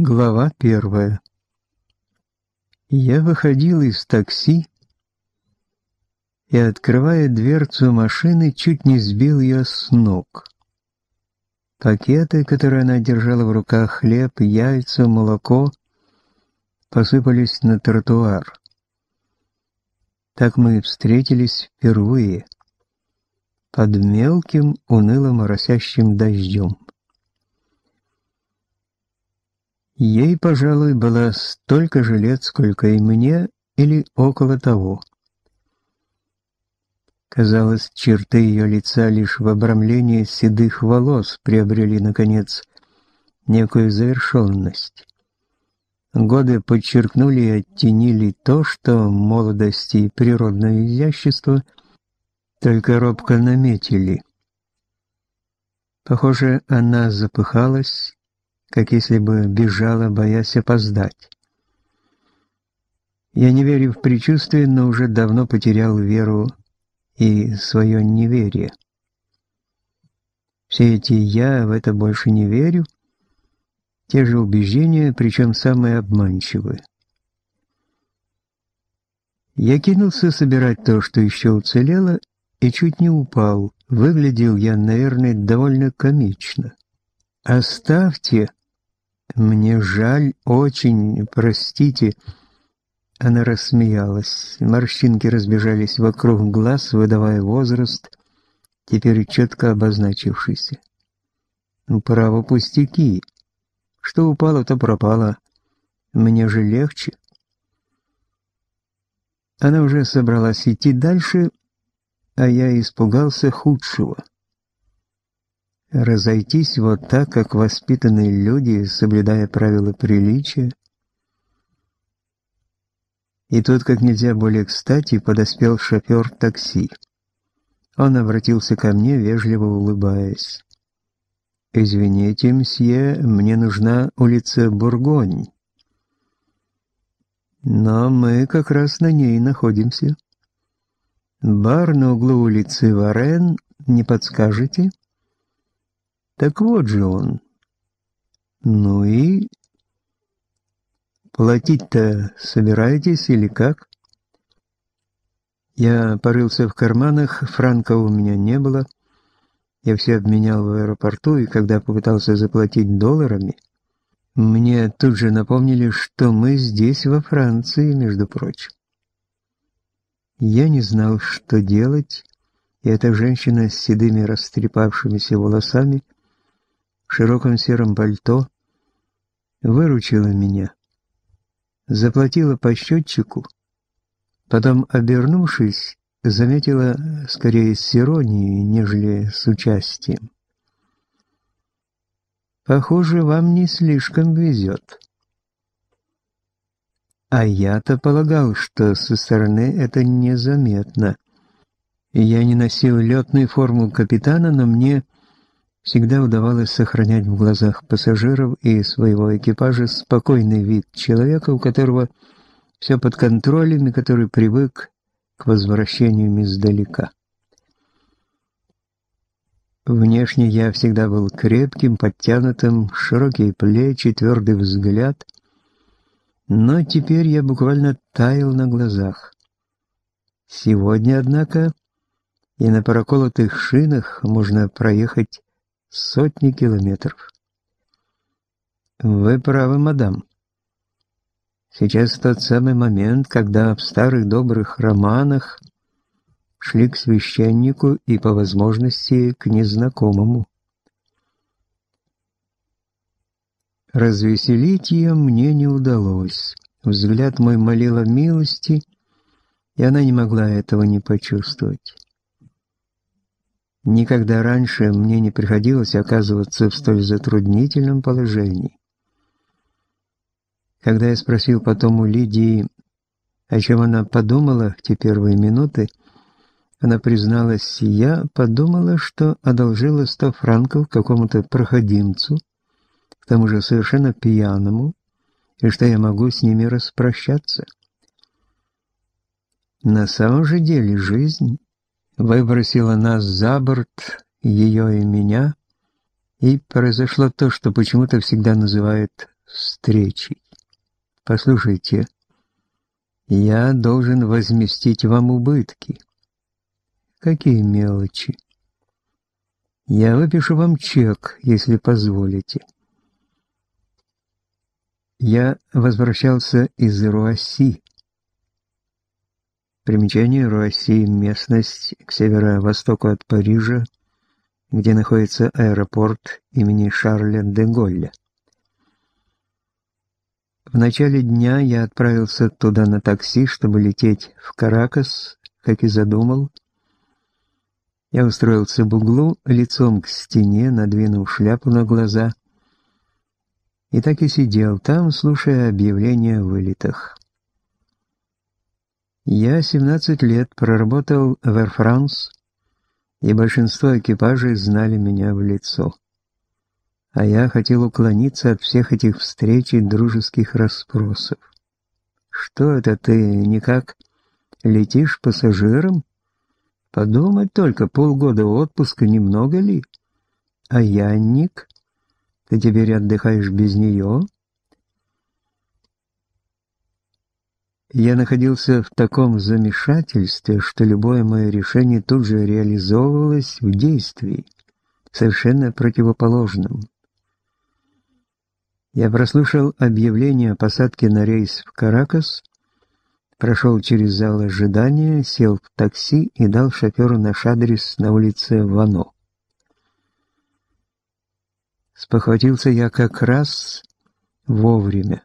Глава первая. Я выходил из такси и, открывая дверцу машины, чуть не сбил ее с ног. Пакеты, которые она держала в руках, хлеб, яйца, молоко, посыпались на тротуар. Так мы встретились впервые, под мелким, уныло моросящим дождем. Ей, пожалуй, было столько же лет, сколько и мне, или около того. Казалось, черты ее лица лишь в обрамлении седых волос приобрели, наконец, некую завершенность. Годы подчеркнули и оттенили то, что молодость и природное изящество только робко наметили. Похоже, она запыхалась как если бы бежала, боясь опоздать. Я не верю в предчувствие, но уже давно потерял веру и свое неверие. Все эти «я» в это больше не верю, те же убеждения, причем самые обманчивые. Я кинулся собирать то, что еще уцелело, и чуть не упал. Выглядел я, наверное, довольно комично. «Оставьте!» «Мне жаль, очень, простите». Она рассмеялась. Морщинки разбежались вокруг глаз, выдавая возраст, теперь четко обозначившийся. «Ну, «Право пустяки. Что упало, то пропало. Мне же легче». Она уже собралась идти дальше, а я испугался худшего разойтись вот так, как воспитанные люди, соблюдая правила приличия. И тут, как нельзя более кстати, подоспел шофер такси. Он обратился ко мне, вежливо улыбаясь. «Извините, мсье, мне нужна улица Бургонь». «Но мы как раз на ней находимся». «Бар на углу улицы Варен, не подскажете?» Так вот же он. Ну и... Платить-то собираетесь или как? Я порылся в карманах, франка у меня не было. Я все обменял в аэропорту, и когда попытался заплатить долларами, мне тут же напомнили, что мы здесь, во Франции, между прочим. Я не знал, что делать, и эта женщина с седыми растрепавшимися волосами — в широком сером пальто, выручила меня, заплатила по счетчику, потом, обернувшись, заметила скорее с иронией, нежели с участием. «Похоже, вам не слишком везет». А я-то полагал, что со стороны это незаметно. Я не носил летную форму капитана, но мне всегда удавалось сохранять в глазах пассажиров и своего экипажа спокойный вид человека, у которого все под контролем и который привык к возвращению издалека. Внешне я всегда был крепким, подтянутым, широкие плечи, твердый взгляд, но теперь я буквально таял на глазах. Сегодня, однако, и на проколотых шинах можно проехать сотни километров. Вы правы, мадам. Сейчас тот самый момент, когда в старых добрых романах шли к священнику и по возможности к незнакомому. Развеселить ее мне не удалось. Взгляд мой молил о милости, и она не могла этого не почувствовать. Никогда раньше мне не приходилось оказываться в столь затруднительном положении. Когда я спросил потом у Лидии, о чем она подумала в те первые минуты, она призналась, я подумала, что одолжила сто франков какому-то проходимцу, к тому же совершенно пьяному, и что я могу с ними распрощаться. На самом же деле жизнь выбросила нас за борт, ее и меня, и произошло то, что почему-то всегда называют встречей. Послушайте, я должен возместить вам убытки. Какие мелочи? Я выпишу вам чек, если позволите. Я возвращался из Руасси. Примечание Руасси – местность к северо-востоку от Парижа, где находится аэропорт имени Шарля де Голля. В начале дня я отправился туда на такси, чтобы лететь в Каракас, как и задумал. Я устроился в углу, лицом к стене, надвинув шляпу на глаза, и так и сидел там, слушая объявления о вылетах. Я 17 лет проработал в Air France, и большинство экипажей знали меня в лицо а я хотел уклониться от всех этих встреч и дружеских расспросов. Что это ты никак летишь пассажиром? Подумать только, полгода отпуска немного ли? А Янник? Ты теперь отдыхаешь без нее? Я находился в таком замешательстве, что любое мое решение тут же реализовывалось в действии, совершенно противоположном. Я прослушал объявление о посадке на рейс в Каракас, прошел через зал ожидания, сел в такси и дал шоферу наш адрес на улице Вано. Спохватился я как раз вовремя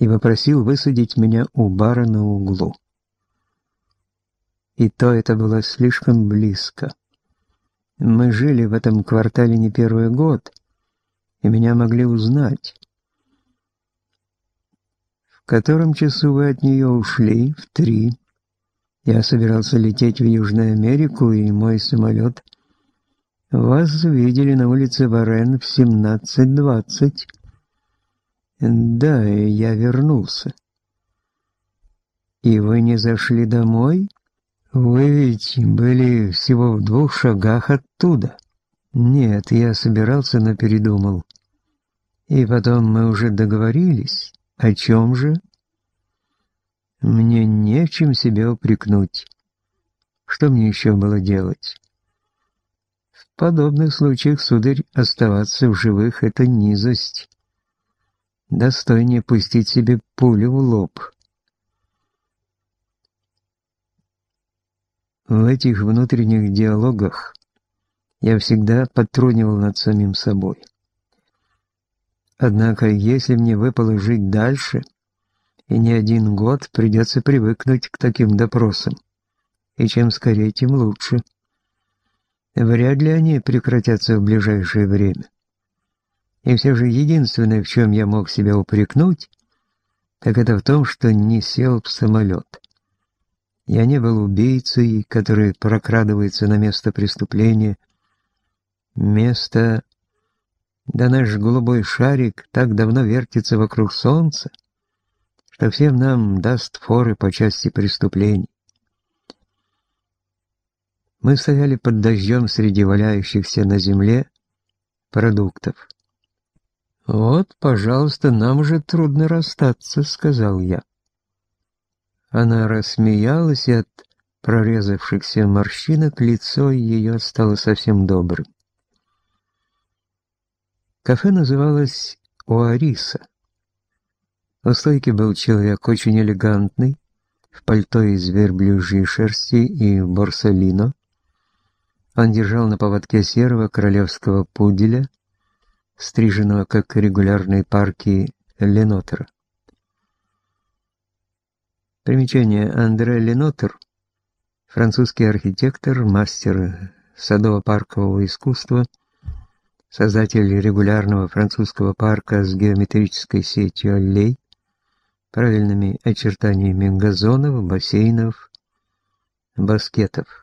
и попросил высадить меня у бара на углу. И то это было слишком близко. Мы жили в этом квартале не первый год, и меня могли узнать котором часу вы от нее ушли? В три. Я собирался лететь в Южную Америку, и мой самолет... Вас видели на улице Варен в 17.20. Да, я вернулся. И вы не зашли домой? Вы ведь были всего в двух шагах оттуда. Нет, я собирался, но передумал. И потом мы уже договорились. О чем же? Мне нечем себя упрекнуть. Что мне еще было делать? В подобных случаях, сударь, оставаться в живых — это низость. Достойнее пустить себе пулю в лоб. В этих внутренних диалогах я всегда подтрунивал над самим собой. Однако, если мне выпало жить дальше, и не один год придется привыкнуть к таким допросам, и чем скорее, тем лучше. Вряд ли они прекратятся в ближайшее время. И все же единственное, в чем я мог себя упрекнуть, так это в том, что не сел в самолет. Я не был убийцей, который прокрадывается на место преступления. Место да наш голубой шарик так давно вертится вокруг солнца, что всем нам даст форы по части преступлений. Мы стояли под дождем среди валяющихся на земле продуктов. «Вот, пожалуйста, нам уже трудно расстаться», — сказал я. Она рассмеялась, и от прорезавшихся морщинок лицо ее стало совсем добрым. Кафе называлось «Оариса». У стойки был человек очень элегантный, в пальто из верблюжьей шерсти и борсолино. Он держал на поводке серого королевского пуделя, стриженного как регулярные парки Ленотера. Примечание Андре Ленотер, французский архитектор, мастер садово-паркового искусства – создатель регулярного французского парка с геометрической сетью аллей, правильными очертаниями газонов, бассейнов, баскетов.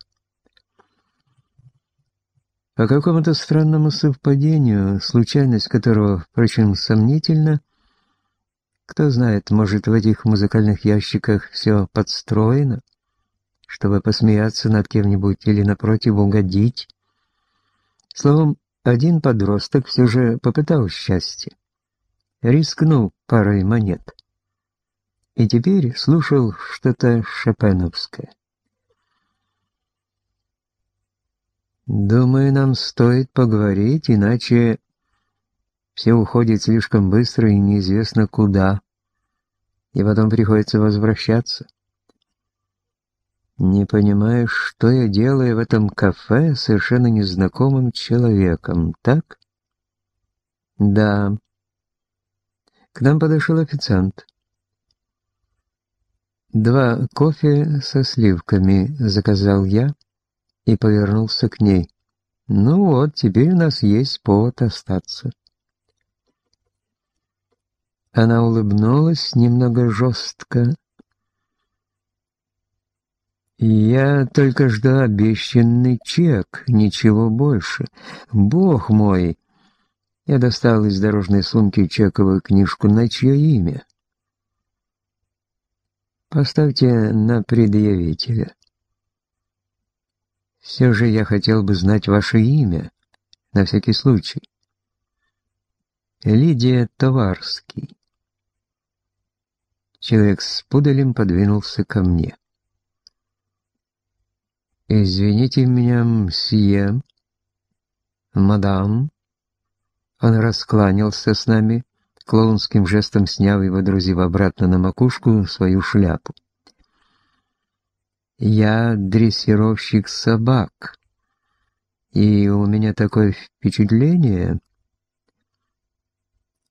По какому-то странному совпадению, случайность которого, впрочем, сомнительна, кто знает, может, в этих музыкальных ящиках все подстроено, чтобы посмеяться над кем-нибудь или, напротив, угодить. Словом, один подросток все же попытал счастье. рискнул парой монет. И теперь слушал что-то шопеновское. Думаю, нам стоит поговорить, иначе все уходит слишком быстро и неизвестно куда, и потом приходится возвращаться. Не понимаешь, что я делаю в этом кафе с совершенно незнакомым человеком, так? Да. К нам подошел официант. Два кофе со сливками заказал я и повернулся к ней. Ну вот, теперь у нас есть повод остаться. Она улыбнулась немного жестко. «Я только жду обещанный чек, ничего больше. Бог мой!» Я достал из дорожной сумки чековую книжку на чье имя. «Поставьте на предъявителя. Все же я хотел бы знать ваше имя, на всякий случай. Лидия Товарский. Человек с пуделем подвинулся ко мне. «Извините меня, мсье, мадам». Он раскланялся с нами, клоунским жестом сняв и водрузив обратно на макушку свою шляпу. «Я дрессировщик собак, и у меня такое впечатление...»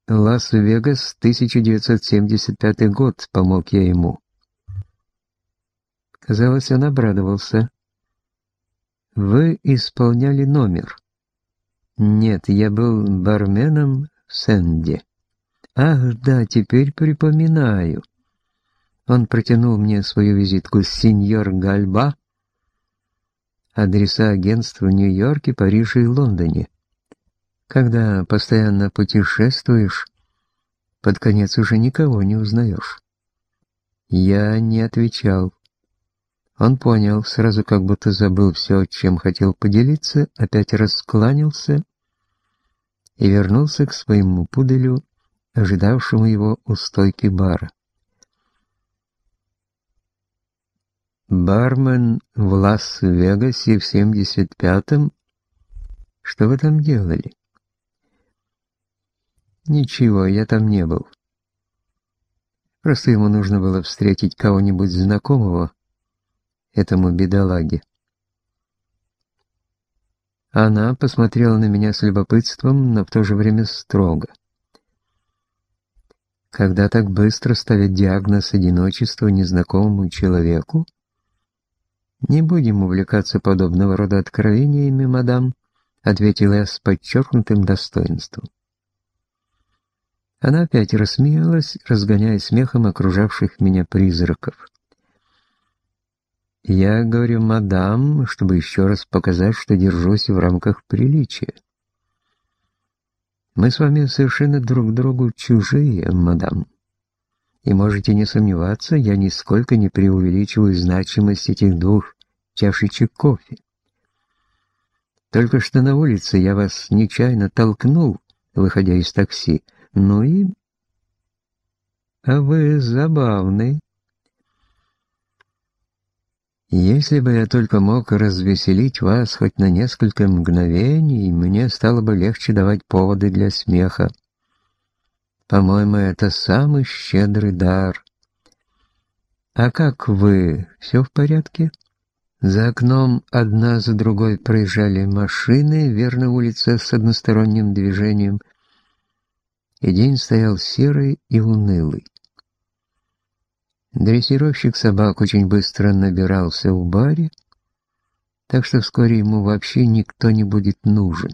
Лас-Вегас, 1975 год, помог я ему. Казалось, он обрадовался. Вы исполняли номер. Нет, я был барменом в Сэнде. Ах, да, теперь припоминаю. Он протянул мне свою визитку «Сеньор Гальба», адреса агентств в Нью-Йорке, Париже и Лондоне. Когда постоянно путешествуешь, под конец уже никого не узнаешь. Я не отвечал. Он понял, сразу как будто забыл все, чем хотел поделиться, опять раскланялся и вернулся к своему пуделю, ожидавшему его у стойки бара. Бармен в Лас-Вегасе в 75-м? Что вы там делали? Ничего, я там не был. Просто ему нужно было встретить кого-нибудь знакомого, этому бедолаге. Она посмотрела на меня с любопытством, но в то же время строго. Когда так быстро ставят диагноз одиночества незнакомому человеку, не будем увлекаться подобного рода откровениями, мадам, ответила я с подчеркнутым достоинством. Она опять рассмеялась, разгоняя смехом окружавших меня призраков. Я говорю «мадам», чтобы еще раз показать, что держусь в рамках приличия. Мы с вами совершенно друг другу чужие, мадам. И можете не сомневаться, я нисколько не преувеличиваю значимость этих двух чашечек кофе. Только что на улице я вас нечаянно толкнул, выходя из такси, ну и... А вы забавный. Если бы я только мог развеселить вас хоть на несколько мгновений, мне стало бы легче давать поводы для смеха. По-моему, это самый щедрый дар. А как вы? Все в порядке? За окном одна за другой проезжали машины, верно улица с односторонним движением — и день стоял серый и унылый. Дрессировщик собак очень быстро набирался в баре, так что вскоре ему вообще никто не будет нужен.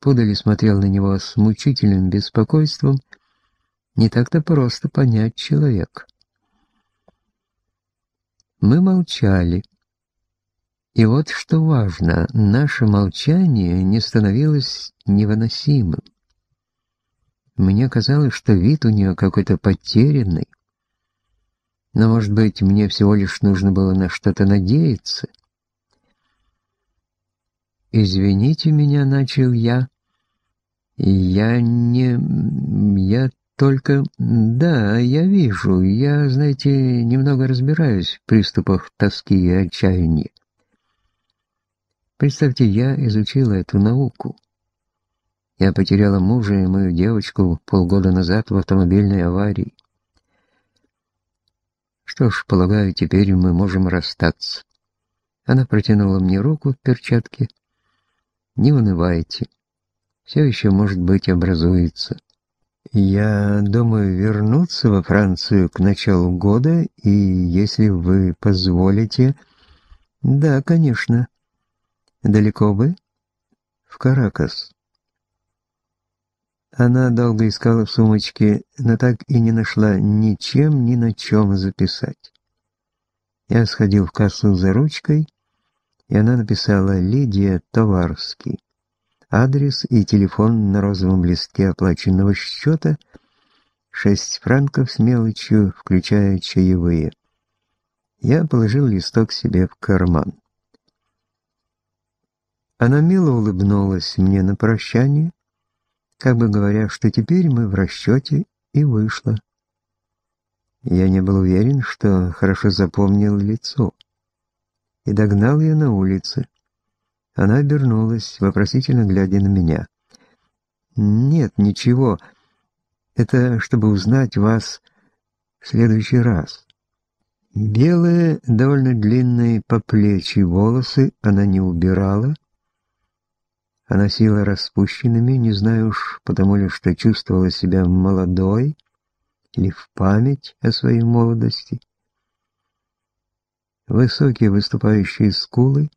Пудали смотрел на него с мучительным беспокойством. Не так-то просто понять человека. Мы молчали. И вот что важно, наше молчание не становилось невыносимым. Мне казалось, что вид у нее какой-то потерянный. Но, может быть, мне всего лишь нужно было на что-то надеяться. «Извините меня», — начал я. Я не... я только... Да, я вижу. Я, знаете, немного разбираюсь в приступах тоски и отчаяния. Представьте, я изучила эту науку. Я потеряла мужа и мою девочку полгода назад в автомобильной аварии. Что ж, полагаю, теперь мы можем расстаться. Она протянула мне руку в перчатке. Не унывайте. Все еще, может быть, образуется. Я думаю вернуться во Францию к началу года, и если вы позволите... Да, конечно. Далеко вы? В Каракас. Она долго искала в сумочке, но так и не нашла ничем, ни на чем записать. Я сходил в кассу за ручкой, и она написала «Лидия Товарский». Адрес и телефон на розовом листке оплаченного счета, шесть франков с мелочью, включая чаевые. Я положил листок себе в карман. Она мило улыбнулась мне на прощание, как бы говоря, что теперь мы в расчете, и вышла. Я не был уверен, что хорошо запомнил лицо и догнал ее на улице. Она обернулась, вопросительно глядя на меня. «Нет, ничего. Это чтобы узнать вас в следующий раз». Белые, довольно длинные по плечи волосы она не убирала, а носила распущенными, не знаю уж, потому ли что чувствовала себя молодой или в память о своей молодости высокие выступающие скулы,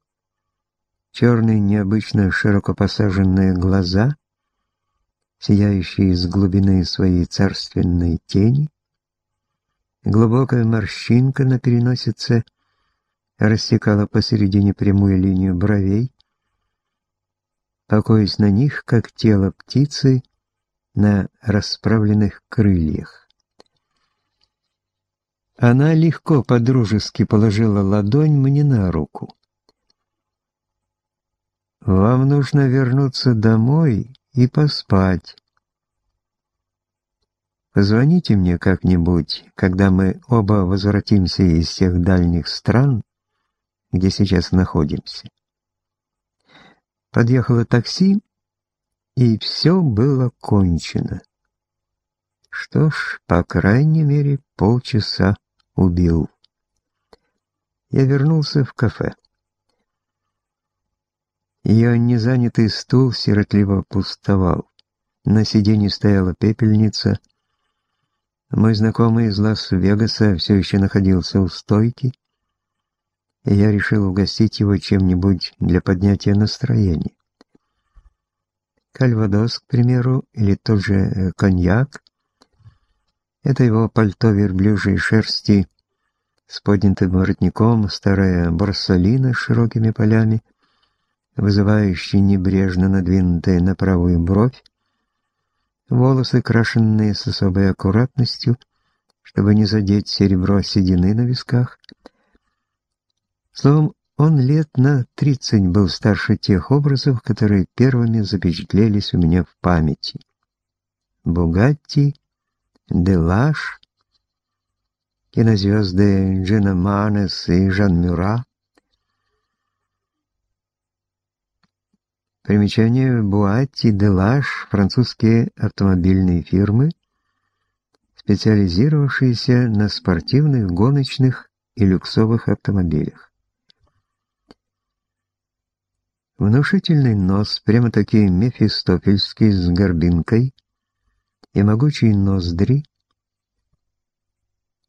черные необычно широко посаженные глаза, сияющие из глубины своей царственной тени, глубокая морщинка на переносице растекала посередине прямую линию бровей, покоясь на них, как тело птицы на расправленных крыльях. Она легко подружески положила ладонь мне на руку. «Вам нужно вернуться домой и поспать. Позвоните мне как-нибудь, когда мы оба возвратимся из тех дальних стран, где сейчас находимся». Подъехало такси, и все было кончено. Что ж, по крайней мере, полчаса убил. Я вернулся в кафе. Ее незанятый стул сиротливо пустовал. На сиденье стояла пепельница. Мой знакомый из Лас-Вегаса все еще находился у стойки, и я решил угостить его чем-нибудь для поднятия настроения. Кальвадос, к примеру, или тот же э, коньяк, это его пальто верблюжьей шерсти с поднятым воротником, старая борсолина с широкими полями, вызывающая небрежно надвинутая на правую бровь, волосы, крашенные с особой аккуратностью, чтобы не задеть серебро седины на висках. Словом, он лет на тридцать был старше тех образов, которые первыми запечатлелись у меня в памяти. Бугатти Делаш, кинозвезды Джина Манес и Жан Мюра. Примечание Буатти Делаш, французские автомобильные фирмы, специализировавшиеся на спортивных, гоночных и люксовых автомобилях. Внушительный нос, прямо-таки мефистофельский с горбинкой, и могучие ноздри.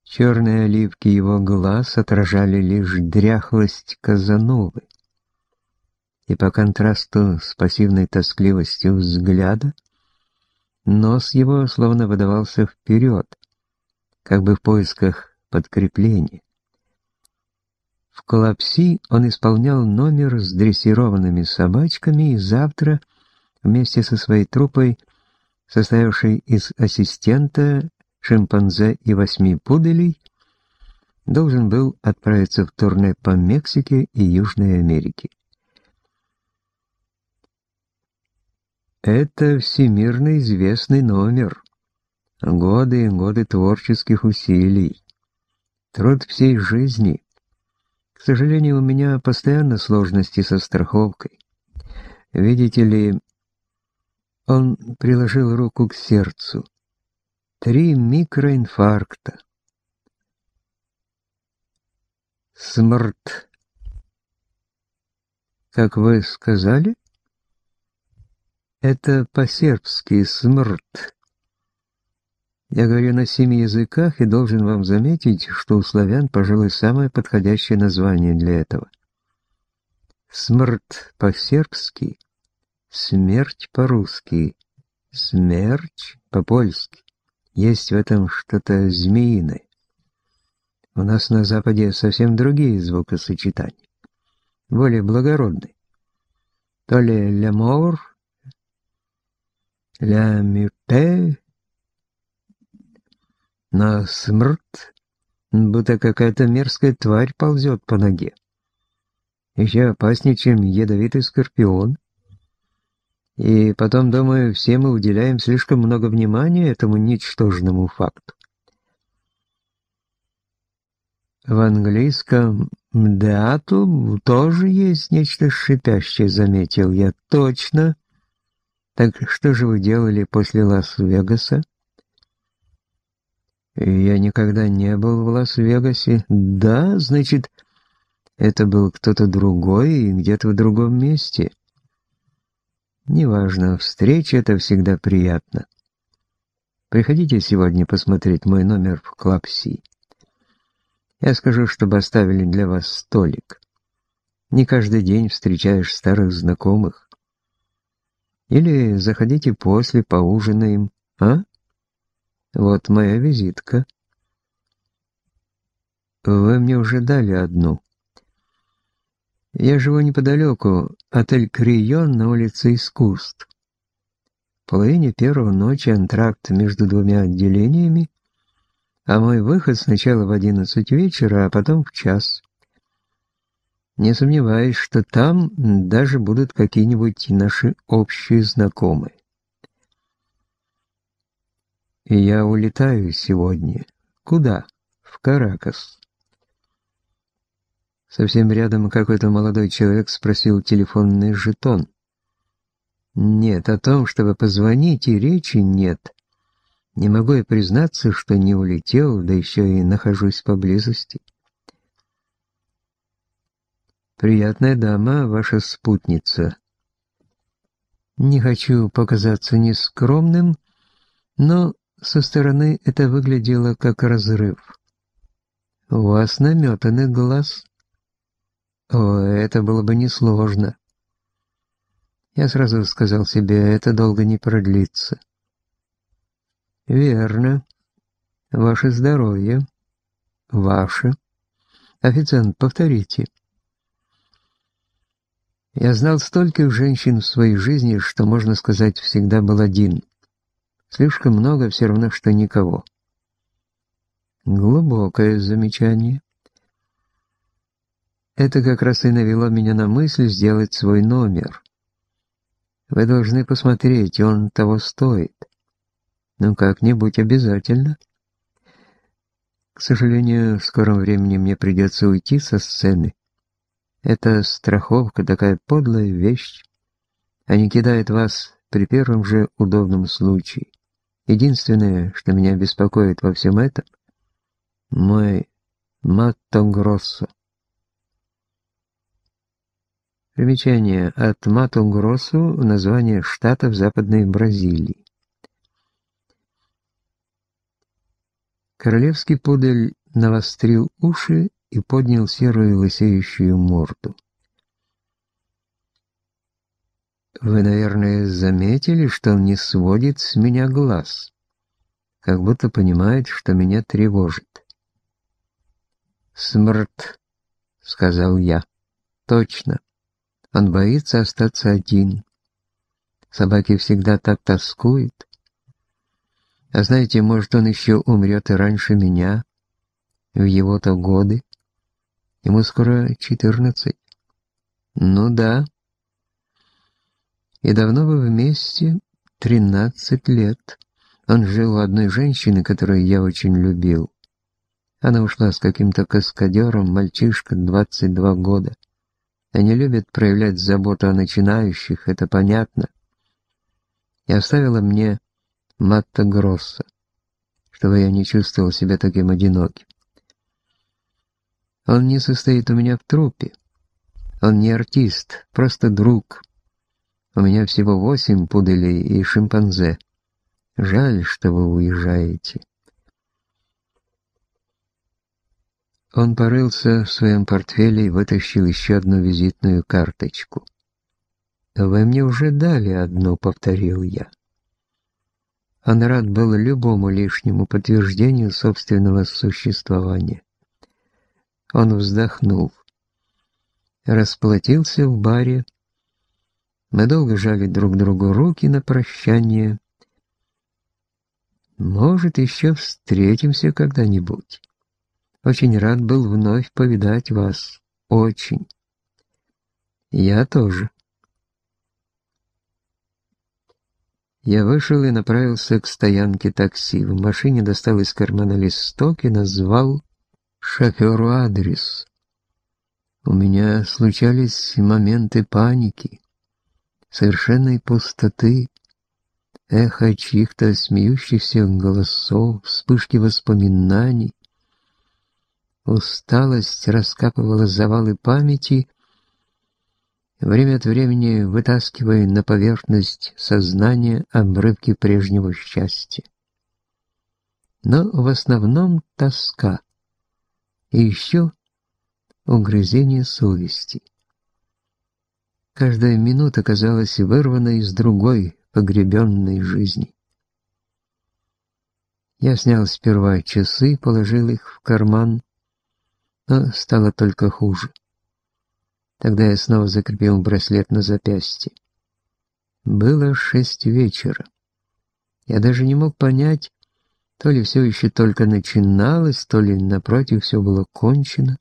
Черные оливки его глаз отражали лишь дряхлость Казановы. И по контрасту с пассивной тоскливостью взгляда, нос его словно выдавался вперед, как бы в поисках подкрепления. В Колопси он исполнял номер с дрессированными собачками и завтра вместе со своей труппой состоявший из ассистента, шимпанзе и восьми пуделей, должен был отправиться в турне по Мексике и Южной Америке. Это всемирно известный номер. Годы и годы творческих усилий. Труд всей жизни. К сожалению, у меня постоянно сложности со страховкой. Видите ли, он приложил руку к сердцу. Три микроинфаркта. Смрт. Как вы сказали? Это по-сербски «смрт». Я говорю на семи языках и должен вам заметить, что у славян, пожалуй, самое подходящее название для этого. Смрт по-сербски, смерть по-русски, смерть по-польски. Есть в этом что-то змеиное. У нас на Западе совсем другие звукосочетания, более благородные. То ли «лямор», «ля мюте», на смрт, будто какая-то мерзкая тварь ползет по ноге. Еще опаснее, чем ядовитый скорпион. И потом, думаю, все мы уделяем слишком много внимания этому ничтожному факту. В английском «мдату» тоже есть нечто шипящее, заметил я. Точно. Так что же вы делали после Лас-Вегаса? Я никогда не был в Лас-Вегасе. Да, значит, это был кто-то другой и где-то в другом месте. Неважно, встреча — это всегда приятно. Приходите сегодня посмотреть мой номер в Клапси. Я скажу, чтобы оставили для вас столик. Не каждый день встречаешь старых знакомых. Или заходите после, поужинаем, а? Вот моя визитка. Вы мне уже дали одну. Я живу неподалеку, отель «Крион» на улице Искусств. В половине первого ночи антракт между двумя отделениями, а мой выход сначала в одиннадцать вечера, а потом в час. Не сомневаюсь, что там даже будут какие-нибудь наши общие знакомые. И я улетаю сегодня. Куда? В Каракас. Совсем рядом какой-то молодой человек спросил телефонный жетон. Нет, о том, чтобы позвонить, и речи нет. Не могу я признаться, что не улетел, да еще и нахожусь поблизости. Приятная дама, ваша спутница. Не хочу показаться нескромным, но со стороны это выглядело как разрыв. «У вас наметанный глаз?» «О, это было бы несложно». Я сразу сказал себе, это долго не продлится. «Верно. Ваше здоровье. Ваше. Официант, повторите». Я знал стольких женщин в своей жизни, что, можно сказать, всегда был один. Слишком много, все равно, что никого. Глубокое замечание. Это как раз и навело меня на мысль сделать свой номер. Вы должны посмотреть, он того стоит. Ну, как-нибудь обязательно. К сожалению, в скором времени мне придется уйти со сцены. Это страховка такая подлая вещь. Они кидают вас при первом же удобном случае. Единственное, что меня беспокоит во всем этом, мой Матто Гроссо. Примечание от Матто Гроссо название штата в Западной Бразилии. Королевский пудель навострил уши и поднял серую лысеющую морду. Вы, наверное, заметили, что он не сводит с меня глаз, как будто понимает, что меня тревожит. «Смрт», — сказал я. «Точно. Он боится остаться один. Собаки всегда так тоскуют. А знаете, может, он еще умрет раньше меня, в его-то годы. Ему скоро четырнадцать. Ну да, И давно вы вместе? Тринадцать лет. Он жил у одной женщины, которую я очень любил. Она ушла с каким-то каскадером, мальчишка, 22 года. Они любят проявлять заботу о начинающих, это понятно. И оставила мне Матта Гросса, чтобы я не чувствовал себя таким одиноким. Он не состоит у меня в труппе. Он не артист, просто друг. У меня всего восемь пуделей и шимпанзе. Жаль, что вы уезжаете. Он порылся в своем портфеле и вытащил еще одну визитную карточку. «Вы мне уже дали одну», — повторил я. Он рад был любому лишнему подтверждению собственного существования. Он вздохнул. Расплатился в баре, мы долго жали друг другу руки на прощание. Может, еще встретимся когда-нибудь. Очень рад был вновь повидать вас. Очень. Я тоже. Я вышел и направился к стоянке такси. В машине достал из кармана листок и назвал шоферу адрес. У меня случались моменты паники совершенной пустоты, эхо чьих-то смеющихся голосов, вспышки воспоминаний. Усталость раскапывала завалы памяти, время от времени вытаскивая на поверхность сознания обрывки прежнего счастья. Но в основном тоска и еще угрызение совести. Каждая минута казалась вырванной из другой, погребенной жизни. Я снял сперва часы, положил их в карман, но стало только хуже. Тогда я снова закрепил браслет на запястье. Было шесть вечера. Я даже не мог понять, то ли все еще только начиналось, то ли, напротив, все было кончено.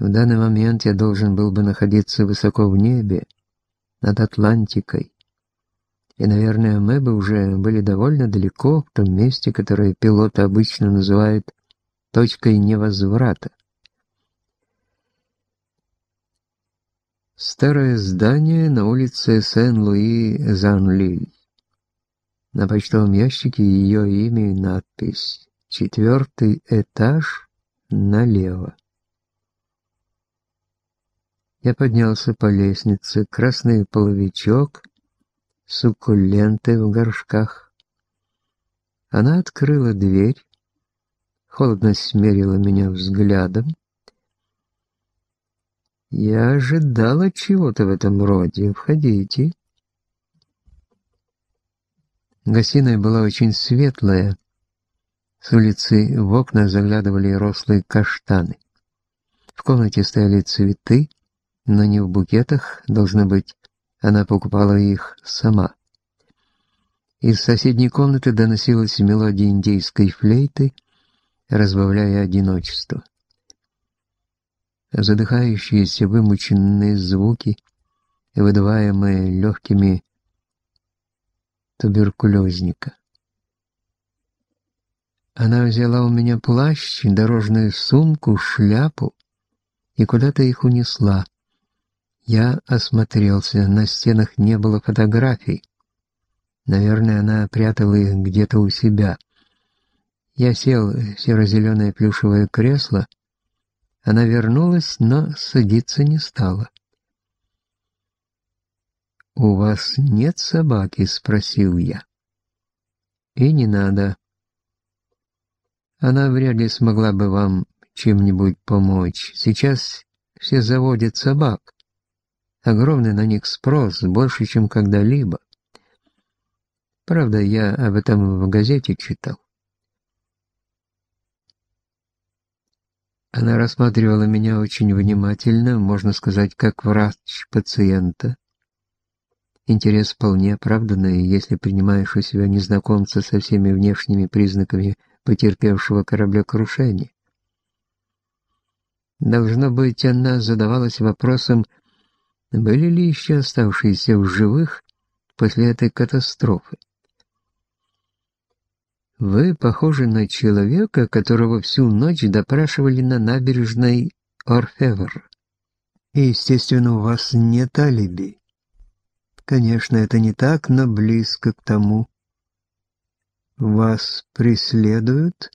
В данный момент я должен был бы находиться высоко в небе, над Атлантикой. И, наверное, мы бы уже были довольно далеко в том месте, которое пилоты обычно называют точкой невозврата. Старое здание на улице Сен-Луи-Зан-Лиль. На почтовом ящике ее имя и надпись «Четвертый этаж налево». Я поднялся по лестнице, красный половичок, суккуленты в горшках. Она открыла дверь, холодно смерила меня взглядом. Я ожидала чего-то в этом роде. Входите. Гостиная была очень светлая. С улицы в окна заглядывали рослые каштаны. В комнате стояли цветы, но не в букетах, должно быть, она покупала их сама. Из соседней комнаты доносилась мелодия индейской флейты, разбавляя одиночество. Задыхающиеся вымученные звуки, выдаваемые легкими туберкулезника. Она взяла у меня плащ, дорожную сумку, шляпу и куда-то их унесла. Я осмотрелся, на стенах не было фотографий. Наверное, она прятала их где-то у себя. Я сел в серо-зеленое плюшевое кресло. Она вернулась, но садиться не стала. «У вас нет собаки?» — спросил я. «И не надо. Она вряд ли смогла бы вам чем-нибудь помочь. Сейчас все заводят собак. Огромный на них спрос, больше, чем когда-либо. Правда, я об этом в газете читал. Она рассматривала меня очень внимательно, можно сказать, как врач пациента. Интерес вполне оправданный, если принимаешь у себя незнакомца со всеми внешними признаками потерпевшего Были ли еще оставшиеся в живых после этой катастрофы? Вы похожи на человека, которого всю ночь допрашивали на набережной Орфевр. И, естественно, у вас нет алиби. Конечно, это не так, но близко к тому. Вас преследуют?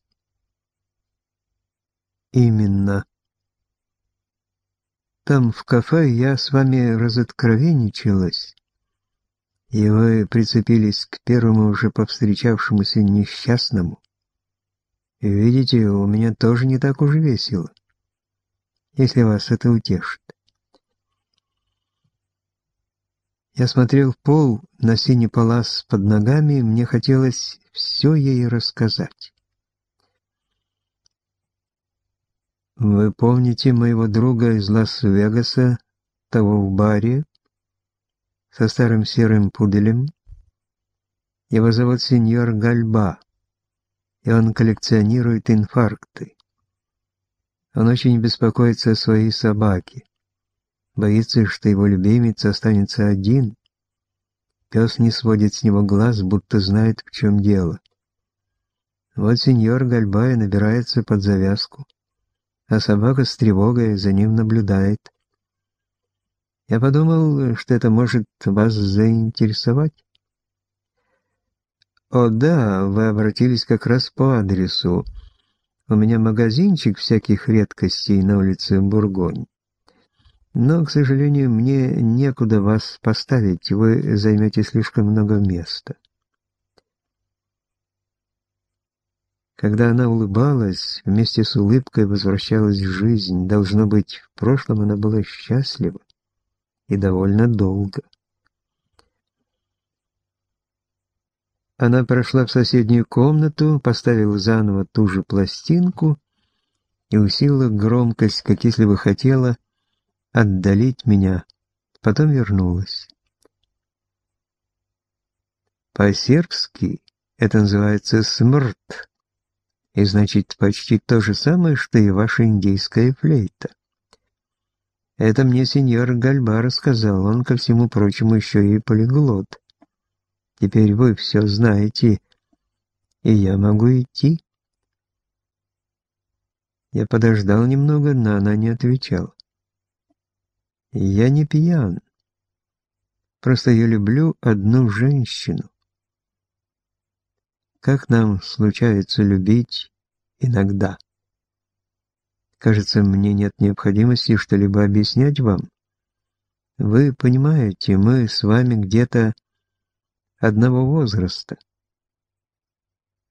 Именно. Там, в кафе, я с вами разоткровенничалась и вы прицепились к первому уже повстречавшемуся несчастному. видите, у меня тоже не так уж весело, если вас это утешит. Я смотрел в пол на синий палас под ногами, мне хотелось все ей рассказать. Вы помните моего друга из Лас-Вегаса, того в баре, со старым серым пуделем. Его зовут сеньор Гальба, и он коллекционирует инфаркты. Он очень беспокоится о своей собаке. Боится, что его любимец останется один. Пес не сводит с него глаз, будто знает, в чем дело. Вот сеньор Гальбая набирается под завязку, а собака с тревогой за ним наблюдает. Я подумал, что это может вас заинтересовать. О да, вы обратились как раз по адресу. У меня магазинчик всяких редкостей на улице Бургонь. Но, к сожалению, мне некуда вас поставить, вы займете слишком много места. Когда она улыбалась, вместе с улыбкой возвращалась жизнь. Должно быть, в прошлом она была счастлива и довольно долго. Она прошла в соседнюю комнату, поставила заново ту же пластинку и усилила громкость, как если бы хотела отдалить меня, потом вернулась. По-сербски это называется «смрт», и значит почти то же самое, что и ваша индейская флейта. Это мне сеньор Гальба рассказал, он, ко всему прочему, еще и полиглот. Теперь вы все знаете, и я могу идти. Я подождал немного, но она не отвечала. Я не пьян. Просто я люблю одну женщину. Как нам случается любить иногда. Кажется, мне нет необходимости что-либо объяснять вам. Вы понимаете, мы с вами где-то одного возраста.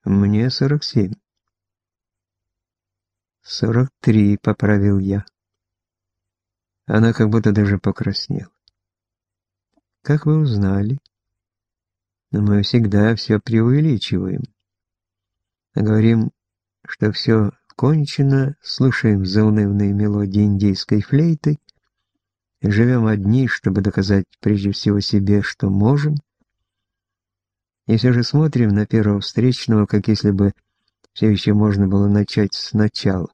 Мне сорок семь. Сорок три, поправил я. Она как будто даже покраснела. Как вы узнали? Но мы всегда все преувеличиваем. Говорим, что все кончено, слушаем заунывные мелодии индейской флейты, живем одни, чтобы доказать прежде всего себе, что можем, и все же смотрим на первого встречного, как если бы все еще можно было начать сначала.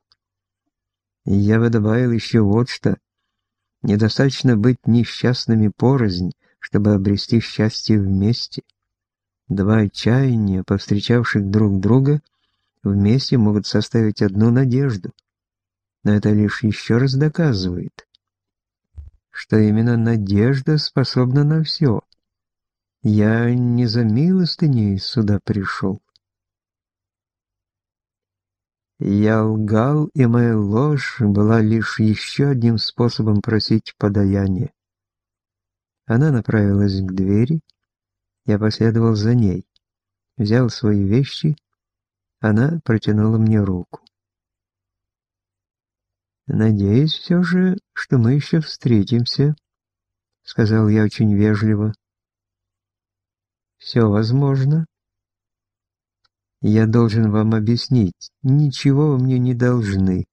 И я бы добавил еще вот что. Недостаточно быть несчастными порознь, чтобы обрести счастье вместе. Два отчаяния, повстречавших друг друга — вместе могут составить одну надежду. Но это лишь еще раз доказывает, что именно надежда способна на все. Я не за милостыней сюда пришел. Я лгал, и моя ложь была лишь еще одним способом просить подаяния. Она направилась к двери, я последовал за ней, взял свои вещи она протянула мне руку. «Надеюсь все же, что мы еще встретимся», — сказал я очень вежливо. «Все возможно. Я должен вам объяснить, ничего вы мне не должны.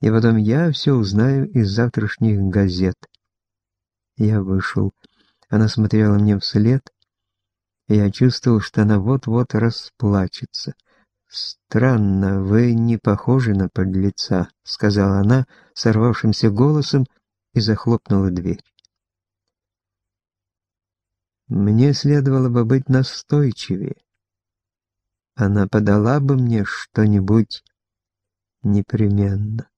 И потом я все узнаю из завтрашних газет». Я вышел. Она смотрела мне вслед, я чувствовал, что она вот-вот расплачется. «Странно, вы не похожи на подлеца», — сказала она сорвавшимся голосом и захлопнула дверь. «Мне следовало бы быть настойчивее. Она подала бы мне что-нибудь непременно».